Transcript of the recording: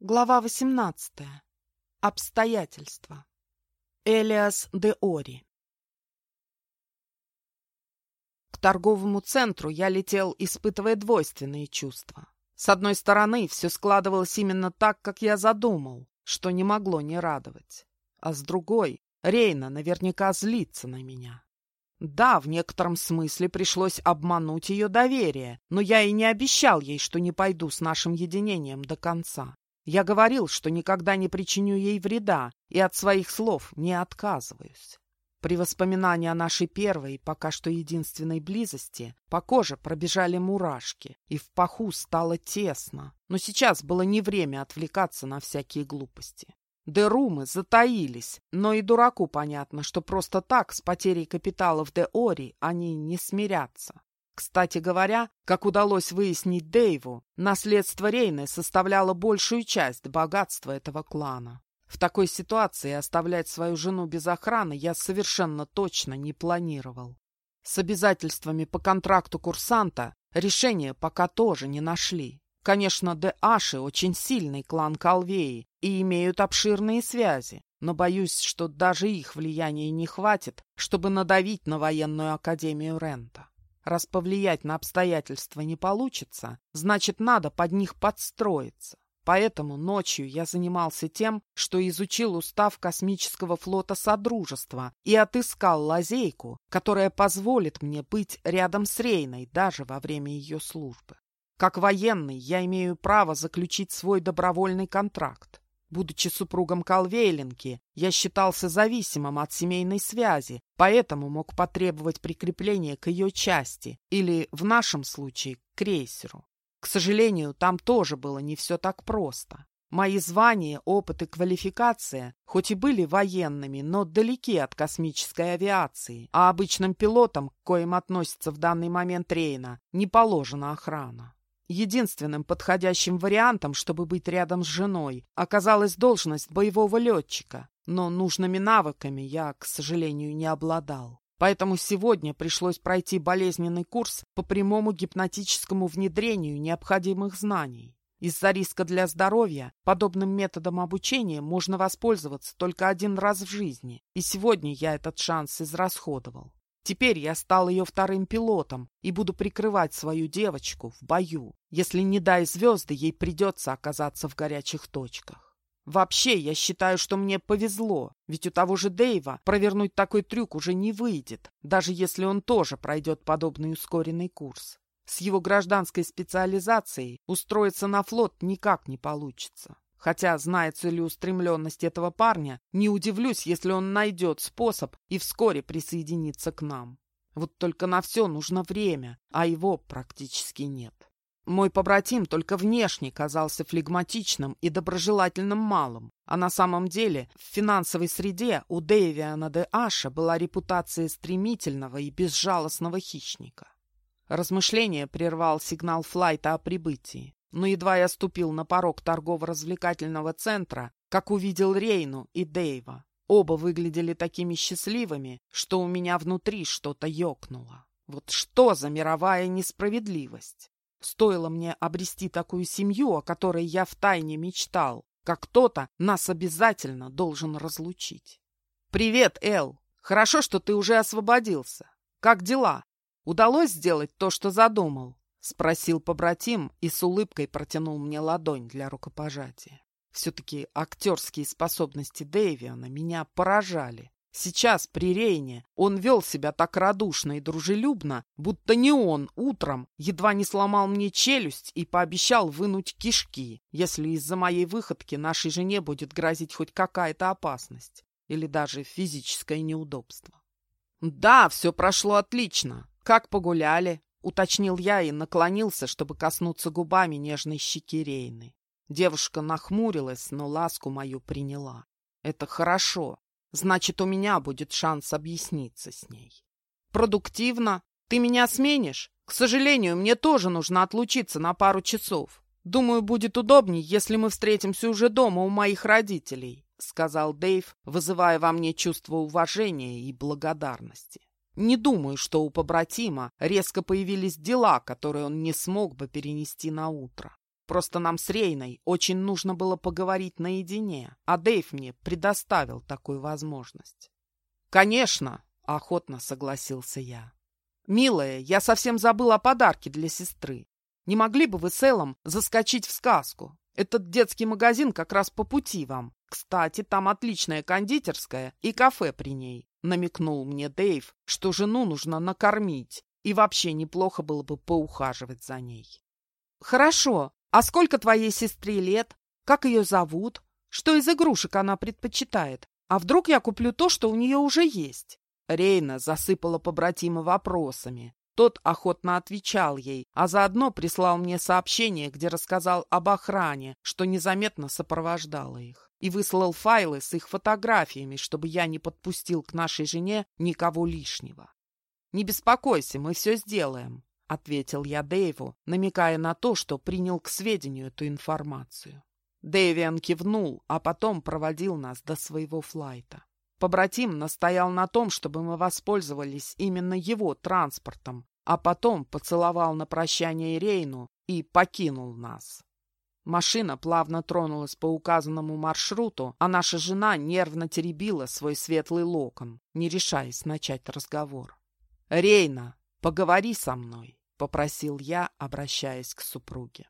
Глава 18. Обстоятельства. Элиас де Ори. К торговому центру я летел, испытывая двойственные чувства. С одной стороны, все складывалось именно так, как я задумал, что не могло не радовать. А с другой, Рейна наверняка злится на меня. Да, в некотором смысле пришлось обмануть ее доверие, но я и не обещал ей, что не пойду с нашим единением до конца. Я говорил, что никогда не причиню ей вреда и от своих слов не отказываюсь. При воспоминании о нашей первой, пока что единственной близости, по коже пробежали мурашки, и в паху стало тесно. Но сейчас было не время отвлекаться на всякие глупости. Дерумы затаились, но и дураку понятно, что просто так с потерей капитала в Деори они не смирятся. Кстати говоря, как удалось выяснить Дэйву, наследство Рейны составляло большую часть богатства этого клана. В такой ситуации оставлять свою жену без охраны я совершенно точно не планировал. С обязательствами по контракту курсанта решения пока тоже не нашли. Конечно, Де-Аши очень сильный клан Калвеи и имеют обширные связи, но боюсь, что даже их влияния не хватит, чтобы надавить на военную академию Рента. Раз повлиять на обстоятельства не получится, значит, надо под них подстроиться. Поэтому ночью я занимался тем, что изучил устав космического флота Содружества и отыскал лазейку, которая позволит мне быть рядом с Рейной даже во время ее службы. Как военный я имею право заключить свой добровольный контракт. Будучи супругом Калвейлинки, я считался зависимым от семейной связи, поэтому мог потребовать прикрепления к ее части, или, в нашем случае, к крейсеру. К сожалению, там тоже было не все так просто. Мои звания, опыт и квалификация, хоть и были военными, но далеки от космической авиации, а обычным пилотам, к коим относится в данный момент Рейна, не положена охрана. Единственным подходящим вариантом, чтобы быть рядом с женой, оказалась должность боевого летчика, но нужными навыками я, к сожалению, не обладал. Поэтому сегодня пришлось пройти болезненный курс по прямому гипнотическому внедрению необходимых знаний. Из-за риска для здоровья подобным методом обучения можно воспользоваться только один раз в жизни, и сегодня я этот шанс израсходовал. Теперь я стал ее вторым пилотом и буду прикрывать свою девочку в бою. Если не дай звезды, ей придется оказаться в горячих точках. Вообще, я считаю, что мне повезло, ведь у того же Дэйва провернуть такой трюк уже не выйдет, даже если он тоже пройдет подобный ускоренный курс. С его гражданской специализацией устроиться на флот никак не получится. Хотя, зная целеустремленность этого парня, не удивлюсь, если он найдет способ и вскоре присоединится к нам. Вот только на все нужно время, а его практически нет. Мой побратим только внешне казался флегматичным и доброжелательным малым, а на самом деле в финансовой среде у Дэвиана де Аша была репутация стремительного и безжалостного хищника. Размышление прервал сигнал флайта о прибытии. Но едва я ступил на порог торгово-развлекательного центра, как увидел Рейну и Дэйва. Оба выглядели такими счастливыми, что у меня внутри что-то ёкнуло. Вот что за мировая несправедливость? Стоило мне обрести такую семью, о которой я втайне мечтал, как кто-то нас обязательно должен разлучить. «Привет, Эл! Хорошо, что ты уже освободился. Как дела? Удалось сделать то, что задумал?» — спросил побратим и с улыбкой протянул мне ладонь для рукопожатия. Все-таки актерские способности Дэвиана меня поражали. Сейчас, при Рейне, он вел себя так радушно и дружелюбно, будто не он утром едва не сломал мне челюсть и пообещал вынуть кишки, если из-за моей выходки нашей жене будет грозить хоть какая-то опасность или даже физическое неудобство. «Да, все прошло отлично. Как погуляли?» Уточнил я и наклонился, чтобы коснуться губами нежной щеки Рейны. Девушка нахмурилась, но ласку мою приняла. Это хорошо. Значит, у меня будет шанс объясниться с ней. Продуктивно. Ты меня сменишь? К сожалению, мне тоже нужно отлучиться на пару часов. Думаю, будет удобней, если мы встретимся уже дома у моих родителей, сказал Дэйв, вызывая во мне чувство уважения и благодарности. Не думаю, что у побратима резко появились дела, которые он не смог бы перенести на утро. Просто нам с Рейной очень нужно было поговорить наедине, а Дэйв мне предоставил такую возможность. «Конечно!» — охотно согласился я. «Милая, я совсем забыл о подарке для сестры. Не могли бы вы с Эллом заскочить в сказку? Этот детский магазин как раз по пути вам. Кстати, там отличная кондитерская и кафе при ней. Намекнул мне Дэйв, что жену нужно накормить, и вообще неплохо было бы поухаживать за ней. Хорошо. А сколько твоей сестре лет? Как ее зовут? Что из игрушек она предпочитает? А вдруг я куплю то, что у нее уже есть? Рейна засыпала побратима вопросами. Тот охотно отвечал ей, а заодно прислал мне сообщение, где рассказал об охране, что незаметно сопровождала их, и выслал файлы с их фотографиями, чтобы я не подпустил к нашей жене никого лишнего. «Не беспокойся, мы все сделаем», — ответил я Дэйву, намекая на то, что принял к сведению эту информацию. Дэвиан кивнул, а потом проводил нас до своего флайта. Побратим настоял на том, чтобы мы воспользовались именно его транспортом, а потом поцеловал на прощание Рейну и покинул нас. Машина плавно тронулась по указанному маршруту, а наша жена нервно теребила свой светлый локон, не решаясь начать разговор. «Рейна, поговори со мной», — попросил я, обращаясь к супруге.